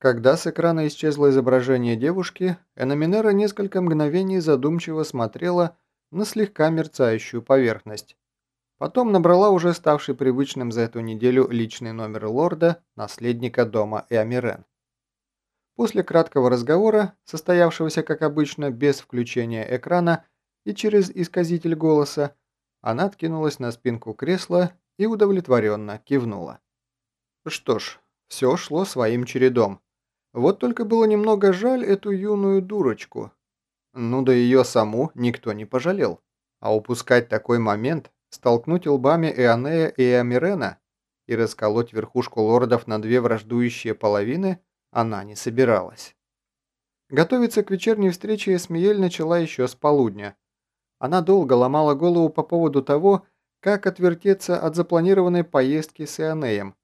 Когда с экрана исчезло изображение девушки, Эноминера несколько мгновений задумчиво смотрела на слегка мерцающую поверхность. Потом набрала уже ставший привычным за эту неделю личный номер лорда, наследника дома Эамирен. После краткого разговора, состоявшегося, как обычно, без включения экрана и через исказитель голоса, она откинулась на спинку кресла и удовлетворенно кивнула. Что ж, все шло своим чередом. Вот только было немного жаль эту юную дурочку. Ну да ее саму никто не пожалел. А упускать такой момент, столкнуть лбами Эонея и Амирена и расколоть верхушку лордов на две враждующие половины она не собиралась. Готовиться к вечерней встрече Эсмиель начала еще с полудня. Она долго ломала голову по поводу того, как отвертеться от запланированной поездки с Ионеем,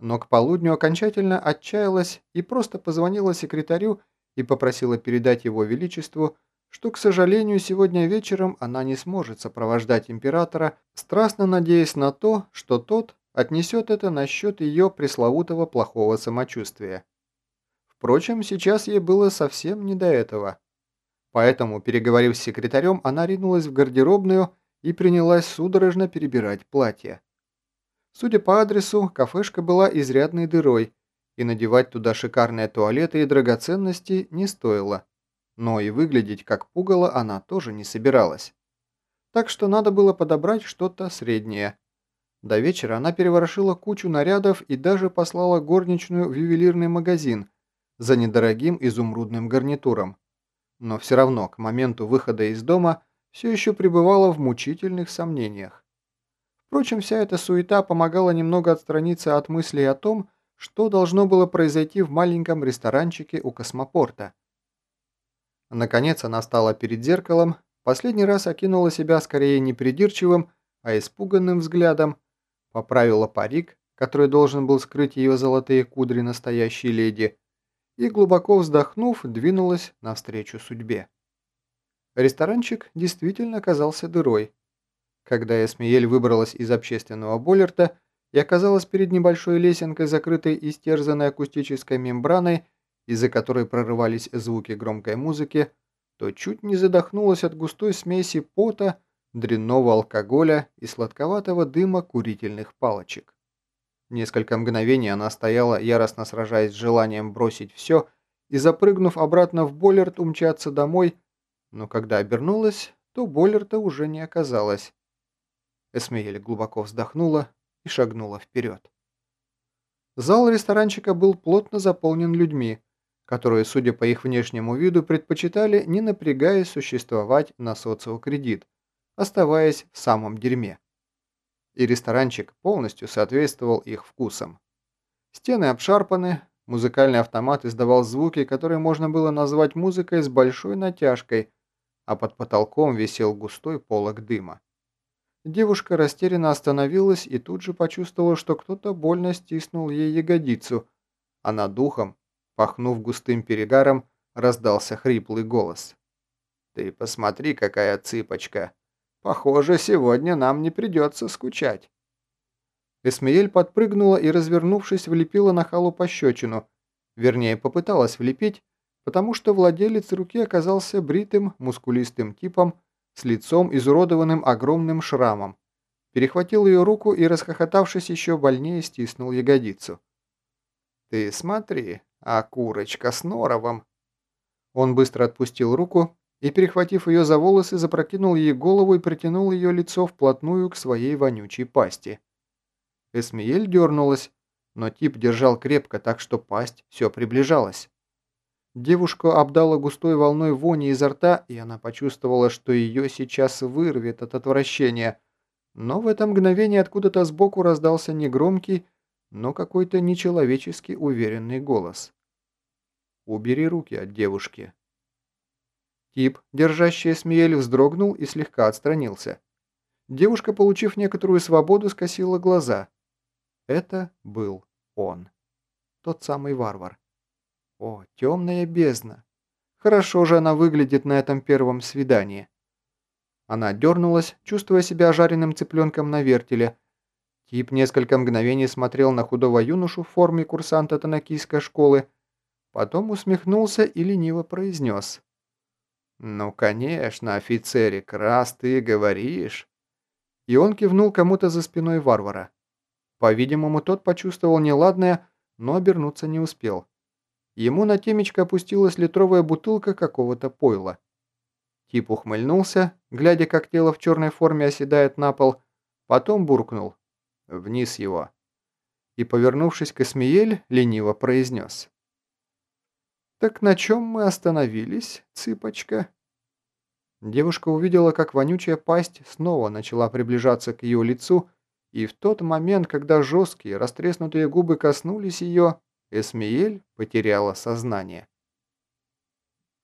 но к полудню окончательно отчаялась и просто позвонила секретарю и попросила передать его величеству, что, к сожалению, сегодня вечером она не сможет сопровождать императора, страстно надеясь на то, что тот отнесет это насчет ее пресловутого плохого самочувствия. Впрочем, сейчас ей было совсем не до этого. Поэтому, переговорив с секретарем, она ринулась в гардеробную и принялась судорожно перебирать платье. Судя по адресу, кафешка была изрядной дырой, и надевать туда шикарные туалеты и драгоценности не стоило. Но и выглядеть как пугало она тоже не собиралась. Так что надо было подобрать что-то среднее. До вечера она переворошила кучу нарядов и даже послала горничную в ювелирный магазин за недорогим изумрудным гарнитуром. Но все равно к моменту выхода из дома все еще пребывала в мучительных сомнениях. Впрочем, вся эта суета помогала немного отстраниться от мыслей о том, что должно было произойти в маленьком ресторанчике у космопорта. Наконец она стала перед зеркалом, последний раз окинула себя скорее не придирчивым, а испуганным взглядом, поправила парик, который должен был скрыть ее золотые кудри настоящей леди, и, глубоко вздохнув, двинулась навстречу судьбе. Ресторанчик действительно оказался дырой. Когда Эсмиель выбралась из общественного бойлерта и оказалась перед небольшой лесенкой, закрытой истерзанной акустической мембраной, из-за которой прорывались звуки громкой музыки, то чуть не задохнулась от густой смеси пота, дрянного алкоголя и сладковатого дыма курительных палочек. Несколько мгновений она стояла, яростно сражаясь с желанием бросить все и, запрыгнув обратно в бойлерт, умчаться домой, но когда обернулась, то бойлерта уже не оказалось. Эсмеель глубоко вздохнула и шагнула вперед. Зал ресторанчика был плотно заполнен людьми, которые, судя по их внешнему виду, предпочитали, не напрягаясь, существовать на социокредит, оставаясь в самом дерьме. И ресторанчик полностью соответствовал их вкусам. Стены обшарпаны, музыкальный автомат издавал звуки, которые можно было назвать музыкой с большой натяжкой, а под потолком висел густой полог дыма. Девушка растерянно остановилась и тут же почувствовала, что кто-то больно стиснул ей ягодицу, а над духом, пахнув густым перегаром, раздался хриплый голос. «Ты посмотри, какая цыпочка! Похоже, сегодня нам не придется скучать!» Эсмеель подпрыгнула и, развернувшись, влепила на халу пощечину, вернее, попыталась влепить, потому что владелец руки оказался бритым, мускулистым типом, с лицом изуродованным огромным шрамом, перехватил ее руку и, расхохотавшись еще больнее, стиснул ягодицу. «Ты смотри, а курочка с норовом!» Он быстро отпустил руку и, перехватив ее за волосы, запрокинул ей голову и притянул ее лицо вплотную к своей вонючей пасти. Эсмиель дернулась, но тип держал крепко, так что пасть все приближалась. Девушку обдала густой волной вони изо рта, и она почувствовала, что ее сейчас вырвет от отвращения. Но в это мгновение откуда-то сбоку раздался негромкий, но какой-то нечеловечески уверенный голос. «Убери руки от девушки». Тип, держащий Смиэль, вздрогнул и слегка отстранился. Девушка, получив некоторую свободу, скосила глаза. Это был он. Тот самый варвар. О, темная бездна. Хорошо же она выглядит на этом первом свидании. Она дернулась, чувствуя себя жареным цыпленком на вертеле. Тип несколько мгновений смотрел на худого юношу в форме курсанта танакийской школы, Потом усмехнулся и лениво произнес. «Ну, конечно, офицерик, раз ты говоришь...» И он кивнул кому-то за спиной варвара. По-видимому, тот почувствовал неладное, но обернуться не успел. Ему на темечко опустилась литровая бутылка какого-то пойла. Тип ухмыльнулся, глядя, как тело в черной форме оседает на пол, потом буркнул. «Вниз его!» И, повернувшись к Эсмиель, лениво произнес. «Так на чем мы остановились, цыпочка?» Девушка увидела, как вонючая пасть снова начала приближаться к ее лицу, и в тот момент, когда жесткие, растреснутые губы коснулись ее, Эсмиель потеряла сознание.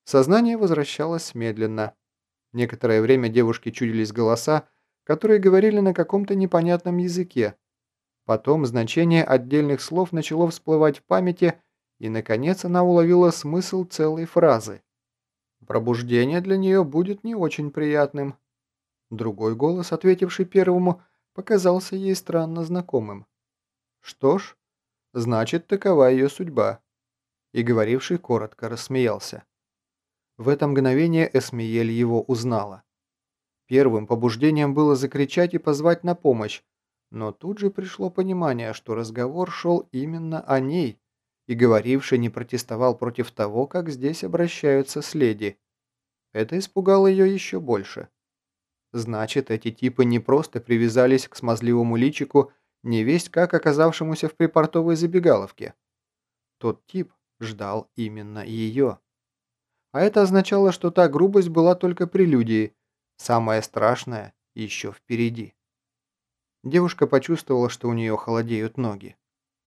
Сознание возвращалось медленно. Некоторое время девушке чудились голоса, которые говорили на каком-то непонятном языке. Потом значение отдельных слов начало всплывать в памяти, и, наконец, она уловила смысл целой фразы. Пробуждение для нее будет не очень приятным. Другой голос, ответивший первому, показался ей странно знакомым. Что ж, значит, такова ее судьба. И говоривший коротко рассмеялся. В это мгновение Эсмиель его узнала. Первым побуждением было закричать и позвать на помощь, но тут же пришло понимание, что разговор шел именно о ней, и говоривший не протестовал против того, как здесь обращаются с леди. Это испугало ее еще больше. Значит, эти типы не просто привязались к смазливому личику, невесть как оказавшемуся в припортовой забегаловке. Тот тип ждал именно ее. А это означало, что та грубость была только прелюдией, самое страшное еще впереди. Девушка почувствовала, что у нее холодеют ноги.